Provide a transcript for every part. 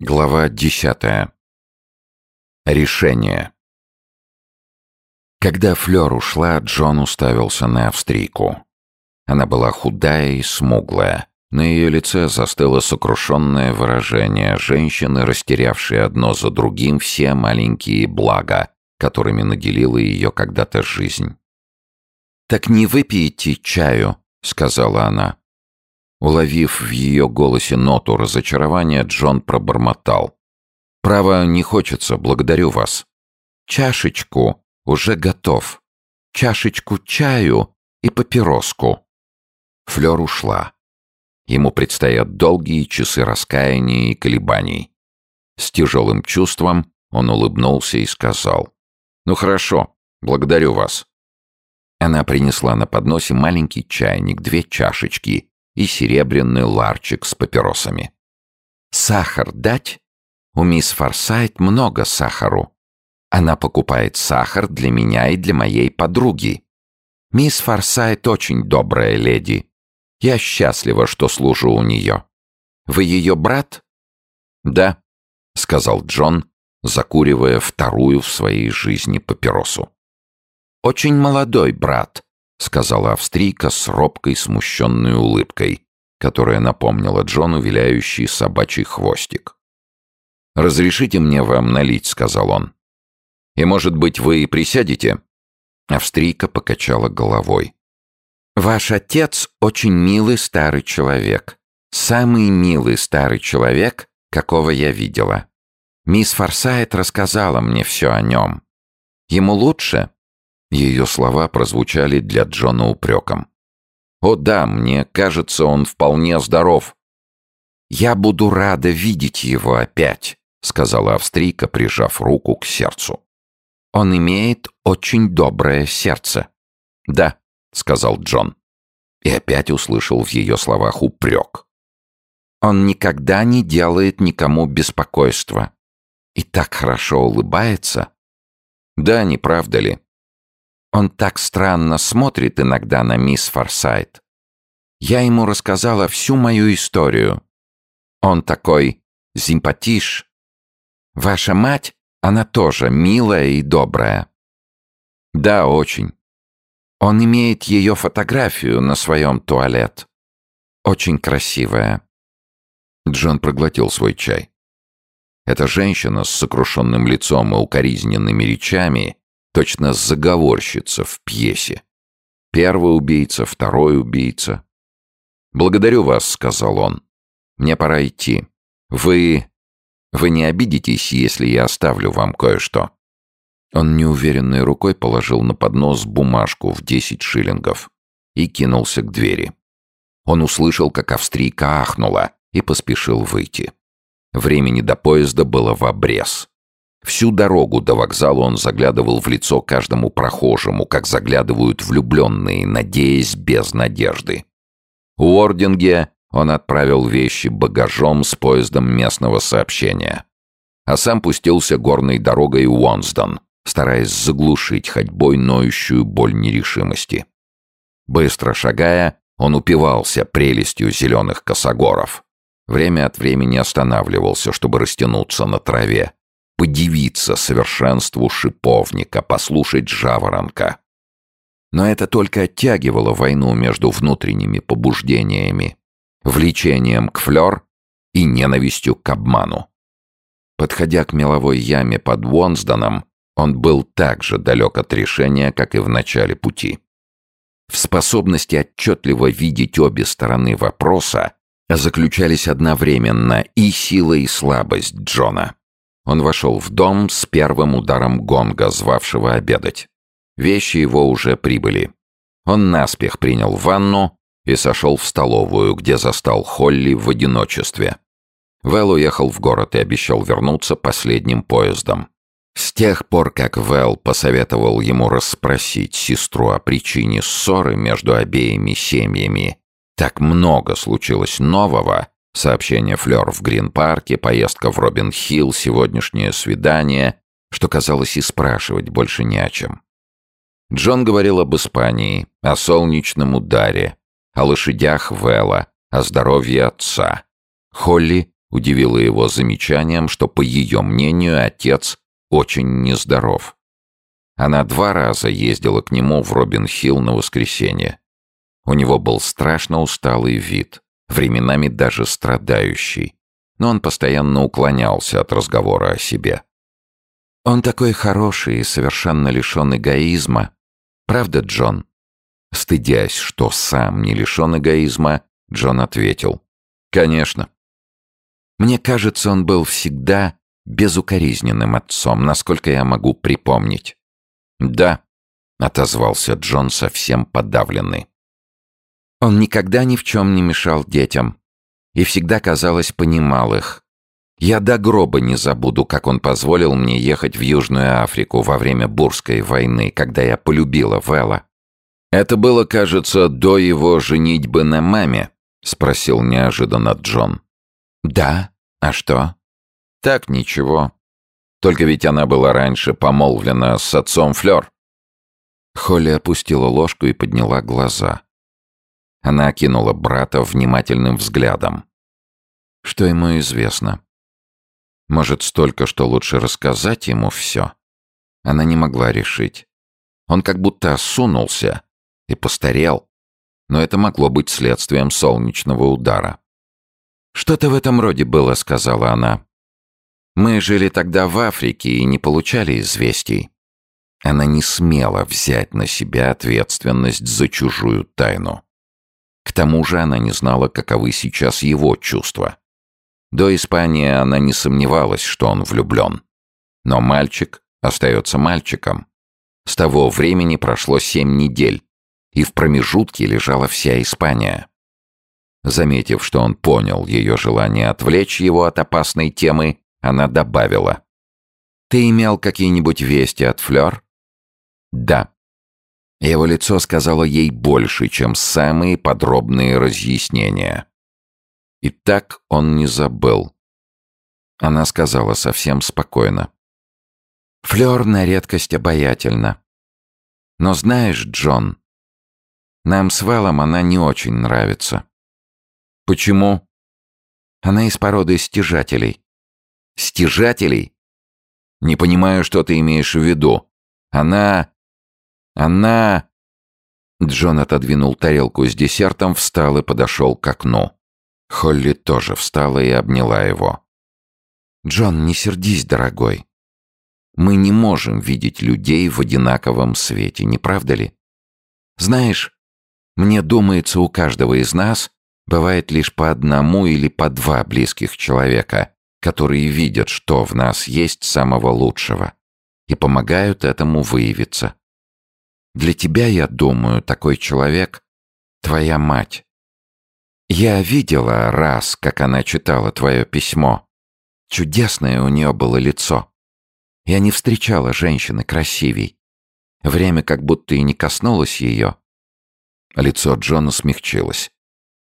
Глава десятая. Решение. Когда Флёр ушла, Джон уставился на австрийку. Она была худая и смуглая. На ее лице застыло сокрушенное выражение женщины, растерявшей одно за другим все маленькие блага, которыми наделила ее когда-то жизнь. «Так не выпьете чаю?» — сказала она. Уловив в ее голосе ноту разочарования, Джон пробормотал. «Право, не хочется, благодарю вас. Чашечку уже готов. Чашечку чаю и папироску». Флёр ушла. Ему предстоят долгие часы раскаяния и колебаний. С тяжелым чувством он улыбнулся и сказал. «Ну хорошо, благодарю вас». Она принесла на подносе маленький чайник, две чашечки и серебряный ларчик с папиросами. «Сахар дать? У мисс Форсайт много сахару. Она покупает сахар для меня и для моей подруги. Мисс Форсайт очень добрая леди. Я счастлива, что служу у нее. Вы ее брат?» «Да», — сказал Джон, закуривая вторую в своей жизни папиросу. «Очень молодой брат», — сказала австрийка с робкой смущенной улыбкой, которая напомнила Джону виляющий собачий хвостик. «Разрешите мне вам налить», — сказал он. «И, может быть, вы и присядете?» Австрийка покачала головой. «Ваш отец очень милый старый человек. Самый милый старый человек, какого я видела. Мисс Форсайт рассказала мне все о нем. Ему лучше, ее слова прозвучали для Джона упреком. «О да, мне кажется, он вполне здоров». «Я буду рада видеть его опять», — сказала австрийка, прижав руку к сердцу. «Он имеет очень доброе сердце». «Да», — сказал Джон. И опять услышал в ее словах упрек. «Он никогда не делает никому беспокойства. И так хорошо улыбается». «Да, не правда ли?» Он так странно смотрит иногда на мисс Форсайт. Я ему рассказала всю мою историю. Он такой симпатиш. Ваша мать, она тоже милая и добрая. Да, очень. Он имеет ее фотографию на своем туалет. Очень красивая. Джон проглотил свой чай. Эта женщина с сокрушенным лицом и укоризненными речами Точно заговорщица в пьесе. Первый убийца, второй убийца. «Благодарю вас», — сказал он. «Мне пора идти. Вы... Вы не обидитесь, если я оставлю вам кое-что?» Он неуверенной рукой положил на поднос бумажку в десять шиллингов и кинулся к двери. Он услышал, как австрийка ахнула и поспешил выйти. Времени до поезда было в обрез. Всю дорогу до вокзала он заглядывал в лицо каждому прохожему, как заглядывают влюбленные, надеясь без надежды. У Ординге он отправил вещи багажом с поездом местного сообщения. А сам пустился горной дорогой в Уонсдон, стараясь заглушить ходьбой ноющую боль нерешимости. Быстро шагая, он упивался прелестью зеленых косогоров. Время от времени останавливался, чтобы растянуться на траве, подивиться совершенству шиповника, послушать жаворонка. Но это только оттягивало войну между внутренними побуждениями, влечением к флёр и ненавистью к обману. Подходя к меловой яме под Вонсдоном, он был так же далек от решения, как и в начале пути. В способности отчетливо видеть обе стороны вопроса заключались одновременно и сила, и слабость Джона. Он вошел в дом с первым ударом гонга, звавшего обедать. Вещи его уже прибыли. Он наспех принял ванну и сошел в столовую, где застал Холли в одиночестве. Вэл уехал в город и обещал вернуться последним поездом. С тех пор, как Вэл посоветовал ему расспросить сестру о причине ссоры между обеими семьями, так много случилось нового, Сообщение Флёр в Грин-парке, поездка в Робин-Хилл, сегодняшнее свидание, что казалось и спрашивать больше не о чем. Джон говорил об Испании, о солнечном ударе, о лошадях Вэлла, о здоровье отца. Холли удивило его замечанием, что, по ее мнению, отец очень нездоров. Она два раза ездила к нему в Робин-Хилл на воскресенье. У него был страшно усталый вид, временами даже страдающий, но он постоянно уклонялся от разговора о себе. «Он такой хороший и совершенно лишен эгоизма. Правда, Джон?» Стыдясь, что сам не лишен эгоизма, Джон ответил. «Конечно». Мне кажется, он был всегда безукоризненным отцом, насколько я могу припомнить. «Да», — отозвался Джон совсем подавленный. Он никогда ни в чем не мешал детям и всегда, казалось, понимал их. Я до гроба не забуду, как он позволил мне ехать в Южную Африку во время Бурской войны, когда я полюбила Вэлла. «Это было, кажется, до его женитьбы на маме?» — спросил неожиданно Джон. «Да? А что?» «Так, ничего. Только ведь она была раньше помолвлена с отцом Флёр». Холли опустила ложку и подняла глаза. Она окинула брата внимательным взглядом. Что ему известно? Может, столько, что лучше рассказать ему все? Она не могла решить. Он как будто осунулся и постарел, но это могло быть следствием солнечного удара. «Что-то в этом роде было», — сказала она. «Мы жили тогда в Африке и не получали известий». Она не смела взять на себя ответственность за чужую тайну. К тому же она не знала, каковы сейчас его чувства. До Испании она не сомневалась, что он влюблен. Но мальчик остается мальчиком. С того времени прошло семь недель, и в промежутке лежала вся Испания. Заметив, что он понял ее желание отвлечь его от опасной темы, она добавила. «Ты имел какие-нибудь вести от Флёр?» «Да», его лицо сказало ей больше, чем самые подробные разъяснения. И так он не забыл. Она сказала совсем спокойно. «Флёр на редкость обаятельна. Но знаешь, Джон, нам с Вэллом она не очень нравится». «Почему?» «Она из породы стяжателей». «Стяжателей?» «Не понимаю, что ты имеешь в виду. Она...» Она...» Джон отодвинул тарелку с десертом, встал и подошел к окну. Холли тоже встала и обняла его. «Джон, не сердись, дорогой. Мы не можем видеть людей в одинаковом свете, не правда ли? Знаешь, мне думается, у каждого из нас бывает лишь по одному или по два близких человека, которые видят, что в нас есть самого лучшего, и помогают этому выявиться. Для тебя, я думаю, такой человек — твоя мать. Я видела раз, как она читала твое письмо. Чудесное у нее было лицо. Я не встречала женщины красивей. Время как будто и не коснулось ее. Лицо Джона смягчилось.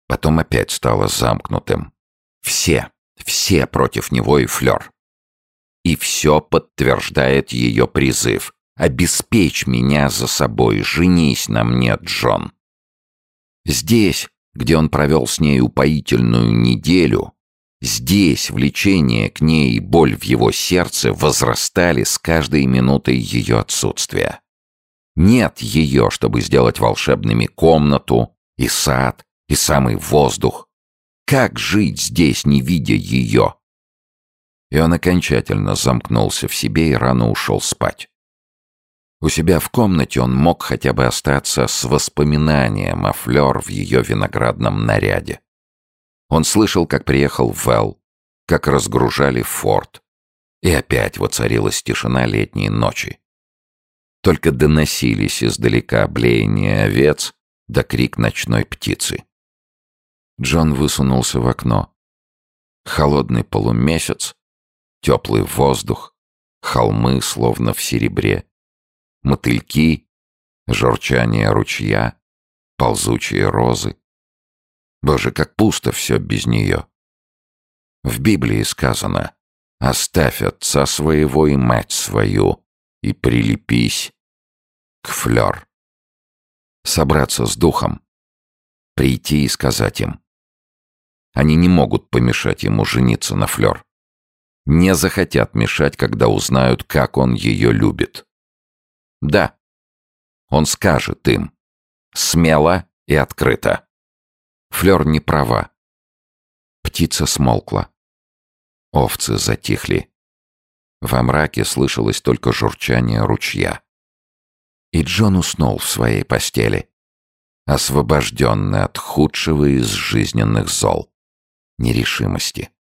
Потом опять стало замкнутым. Все, все против него и Флёр. И все подтверждает ее призыв. Обеспечь меня за собой, женись на мне, Джон. Здесь, где он провел с ней упоительную неделю, здесь влечение к ней и боль в его сердце возрастали с каждой минутой ее отсутствия. Нет ее, чтобы сделать волшебными комнату и сад, и самый воздух. Как жить здесь, не видя ее? И он окончательно замкнулся в себе и рано ушел спать. У себя в комнате он мог хотя бы остаться с воспоминанием о Флёр в ее виноградном наряде. Он слышал, как приехал Вэл, как разгружали форт, и опять воцарилась тишина летней ночи. Только доносились издалека блеяние овец да крик ночной птицы. Джон высунулся в окно. Холодный полумесяц, теплый воздух, холмы словно в серебре, мотыльки, журчание ручья, ползучие розы. Боже, как пусто все без нее. В Библии сказано «Оставь отца своего и мать свою и прилепись к флёр». Собраться с духом, прийти и сказать им Они не могут помешать ему жениться на Флёр. Не захотят мешать, когда узнают, как он ее любит. Да, он скажет им. Смело и открыто. Флёр не права. Птица смолкла. Овцы затихли. Во мраке слышалось только журчание ручья. И Джон уснул в своей постели, освобожденный от худшего из жизненных зол — нерешимости.